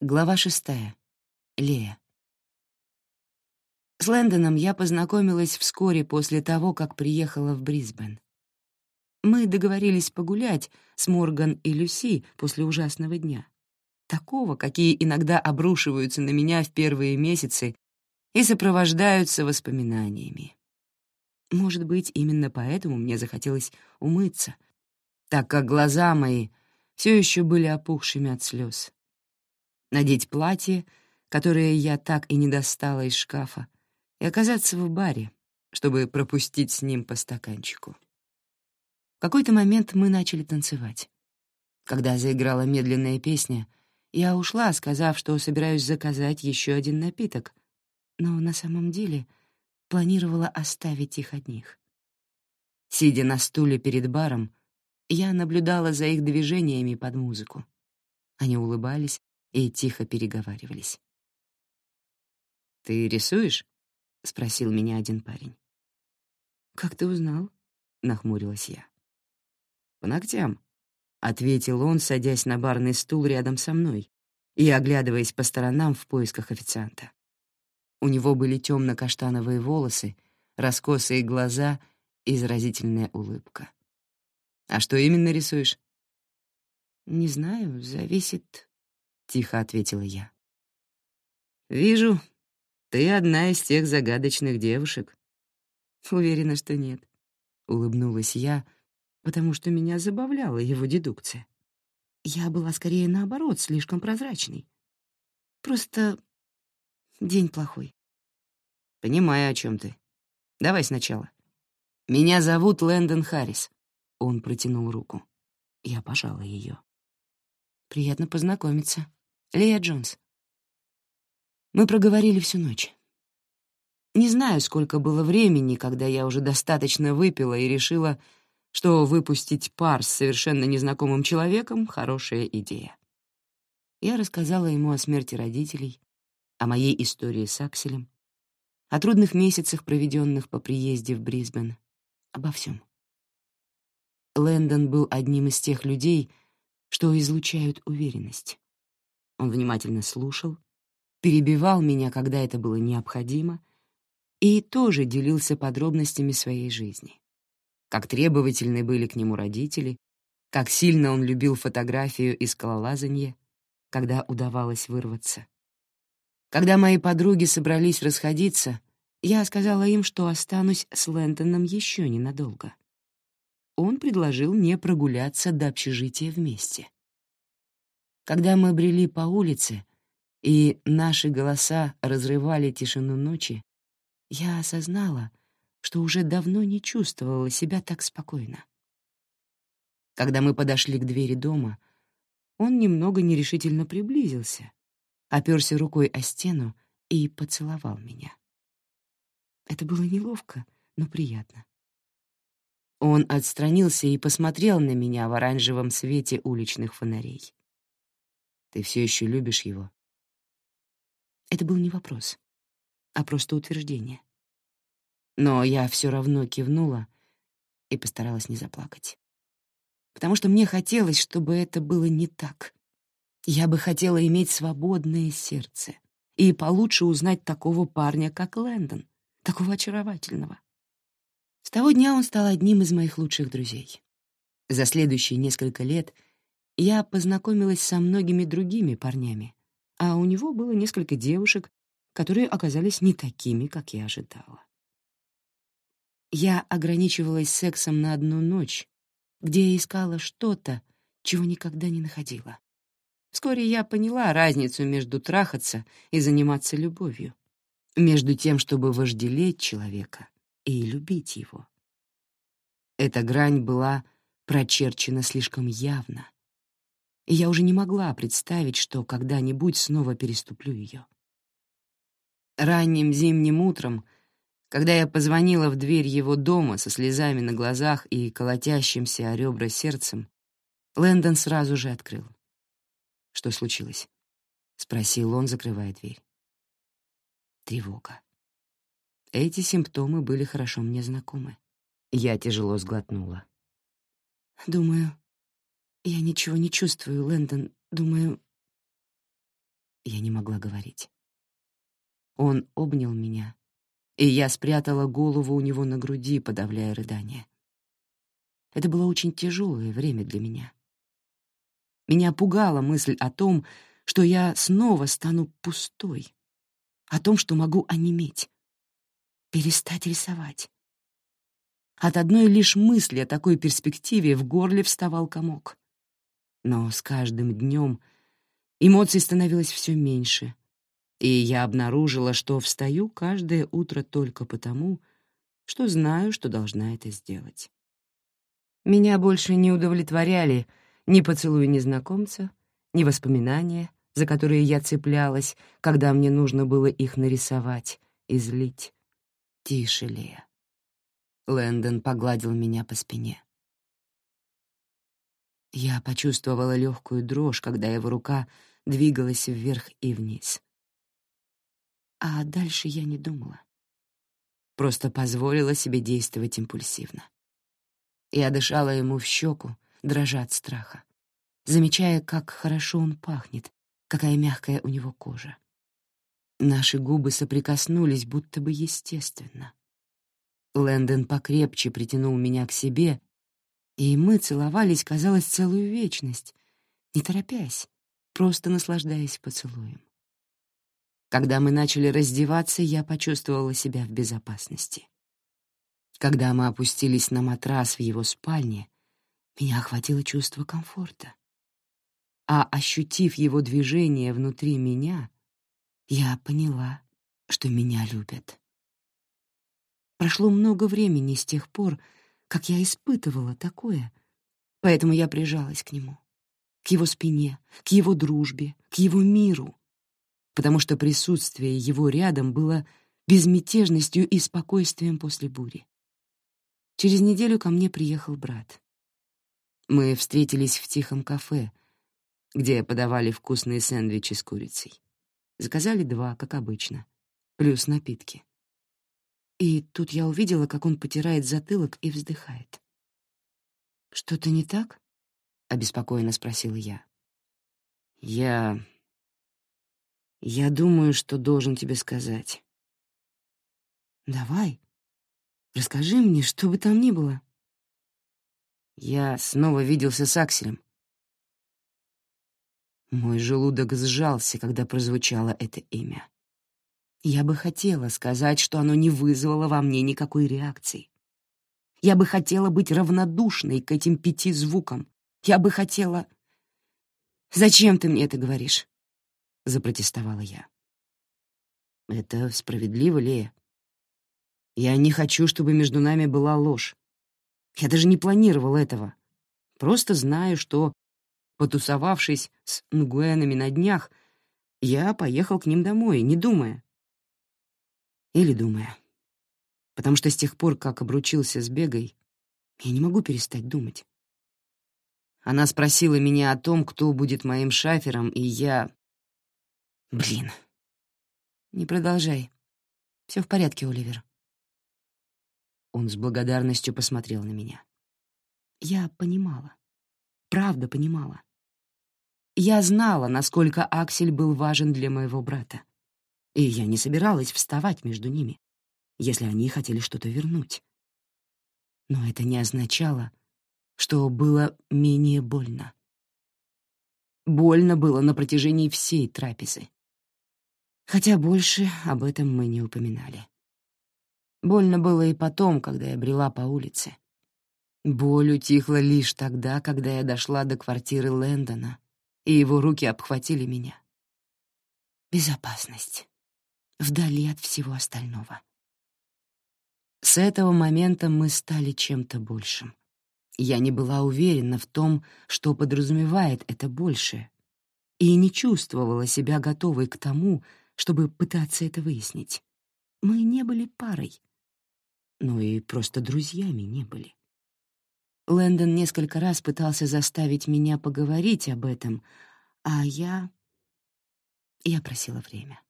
Глава шестая. Лея. С Лэндоном я познакомилась вскоре после того, как приехала в Брисбен. Мы договорились погулять с Морган и Люси после ужасного дня. Такого, какие иногда обрушиваются на меня в первые месяцы и сопровождаются воспоминаниями. Может быть, именно поэтому мне захотелось умыться, так как глаза мои все еще были опухшими от слез надеть платье, которое я так и не достала из шкафа, и оказаться в баре, чтобы пропустить с ним по стаканчику. В какой-то момент мы начали танцевать. Когда заиграла медленная песня, я ушла, сказав, что собираюсь заказать еще один напиток, но на самом деле планировала оставить их одних. Сидя на стуле перед баром, я наблюдала за их движениями под музыку. Они улыбались, и тихо переговаривались. «Ты рисуешь?» — спросил меня один парень. «Как ты узнал?» — нахмурилась я. «По ногтям», — ответил он, садясь на барный стул рядом со мной и оглядываясь по сторонам в поисках официанта. У него были темно-каштановые волосы, раскосые глаза и заразительная улыбка. «А что именно рисуешь?» «Не знаю, зависит — тихо ответила я. «Вижу, ты одна из тех загадочных девушек». «Уверена, что нет», — улыбнулась я, потому что меня забавляла его дедукция. Я была скорее наоборот, слишком прозрачной. Просто день плохой. Понимаю, о чем ты. Давай сначала. Меня зовут Лэндон Харрис. Он протянул руку. Я пожала ее. Приятно познакомиться. Лея Джонс. Мы проговорили всю ночь. Не знаю, сколько было времени, когда я уже достаточно выпила и решила, что выпустить пар с совершенно незнакомым человеком — хорошая идея. Я рассказала ему о смерти родителей, о моей истории с Акселем, о трудных месяцах, проведенных по приезде в Брисбен, обо всем. Лэндон был одним из тех людей, что излучают уверенность. Он внимательно слушал, перебивал меня, когда это было необходимо, и тоже делился подробностями своей жизни. Как требовательны были к нему родители, как сильно он любил фотографию и скалолазанье, когда удавалось вырваться. Когда мои подруги собрались расходиться, я сказала им, что останусь с Лэнтоном еще ненадолго. Он предложил мне прогуляться до общежития вместе. Когда мы брели по улице, и наши голоса разрывали тишину ночи, я осознала, что уже давно не чувствовала себя так спокойно. Когда мы подошли к двери дома, он немного нерешительно приблизился, оперся рукой о стену и поцеловал меня. Это было неловко, но приятно. Он отстранился и посмотрел на меня в оранжевом свете уличных фонарей. Ты все еще любишь его?» Это был не вопрос, а просто утверждение. Но я все равно кивнула и постаралась не заплакать. Потому что мне хотелось, чтобы это было не так. Я бы хотела иметь свободное сердце и получше узнать такого парня, как Лэндон, такого очаровательного. С того дня он стал одним из моих лучших друзей. За следующие несколько лет — я познакомилась со многими другими парнями, а у него было несколько девушек, которые оказались не такими, как я ожидала. Я ограничивалась сексом на одну ночь, где я искала что-то, чего никогда не находила. Вскоре я поняла разницу между трахаться и заниматься любовью, между тем, чтобы вожделеть человека и любить его. Эта грань была прочерчена слишком явно, и я уже не могла представить, что когда-нибудь снова переступлю ее. Ранним зимним утром, когда я позвонила в дверь его дома со слезами на глазах и колотящимся о ребра сердцем, Лэндон сразу же открыл. «Что случилось?» — спросил он, закрывая дверь. Тревога. Эти симптомы были хорошо мне знакомы. Я тяжело сглотнула. «Думаю, «Я ничего не чувствую, Лэндон. Думаю...» я не могла говорить. Он обнял меня, и я спрятала голову у него на груди, подавляя рыдание. Это было очень тяжелое время для меня. Меня пугала мысль о том, что я снова стану пустой, о том, что могу онеметь, перестать рисовать. От одной лишь мысли о такой перспективе в горле вставал комок. Но с каждым днем эмоций становилось все меньше, и я обнаружила, что встаю каждое утро только потому, что знаю, что должна это сделать. Меня больше не удовлетворяли ни поцелуи незнакомца, ни воспоминания, за которые я цеплялась, когда мне нужно было их нарисовать, излить. «Тише, Лея». Лэндон погладил меня по спине. Я почувствовала легкую дрожь, когда его рука двигалась вверх и вниз. А дальше я не думала. Просто позволила себе действовать импульсивно. Я дышала ему в щеку, дрожа от страха, замечая, как хорошо он пахнет, какая мягкая у него кожа. Наши губы соприкоснулись, будто бы естественно. Лэндон покрепче притянул меня к себе, и мы целовались, казалось, целую вечность, не торопясь, просто наслаждаясь поцелуем. Когда мы начали раздеваться, я почувствовала себя в безопасности. Когда мы опустились на матрас в его спальне, меня охватило чувство комфорта. А ощутив его движение внутри меня, я поняла, что меня любят. Прошло много времени с тех пор, как я испытывала такое, поэтому я прижалась к нему, к его спине, к его дружбе, к его миру, потому что присутствие его рядом было безмятежностью и спокойствием после бури. Через неделю ко мне приехал брат. Мы встретились в тихом кафе, где подавали вкусные сэндвичи с курицей. Заказали два, как обычно, плюс напитки. И тут я увидела, как он потирает затылок и вздыхает. «Что-то не так?» — обеспокоенно спросила я. «Я я думаю, что должен тебе сказать. Давай. Расскажи мне, что бы там ни было. Я снова виделся с Акселем. Мой желудок сжался, когда прозвучало это имя. Я бы хотела сказать, что оно не вызвало во мне никакой реакции. Я бы хотела быть равнодушной к этим пяти звукам. Я бы хотела... Зачем ты мне это говоришь? — запротестовала я. «Это справедливо, Лея. Я не хочу, чтобы между нами была ложь. Я даже не планировал этого. Просто знаю, что, потусовавшись с нгуэнами на днях, я поехал к ним домой, не думая. Или думая. Потому что с тех пор, как обручился с Бегой, я не могу перестать думать. Она спросила меня о том, кто будет моим шафером, и я Блин. Не продолжай. Все в порядке, Оливер. Он с благодарностью посмотрел на меня. Я понимала. Правда понимала. Я знала, насколько Аксель был важен для моего брата. И я не собиралась вставать между ними, если они хотели что-то вернуть. Но это не означало, что было менее больно. Больно было на протяжении всей трапезы хотя больше об этом мы не упоминали. Больно было и потом, когда я брела по улице. Боль утихла лишь тогда, когда я дошла до квартиры Лэндона, и его руки обхватили меня. Безопасность. Вдали от всего остального. С этого момента мы стали чем-то большим. Я не была уверена в том, что подразумевает это большее, и не чувствовала себя готовой к тому, чтобы пытаться это выяснить. Мы не были парой, но и просто друзьями не были. Лэндон несколько раз пытался заставить меня поговорить об этом, а я... Я просила время.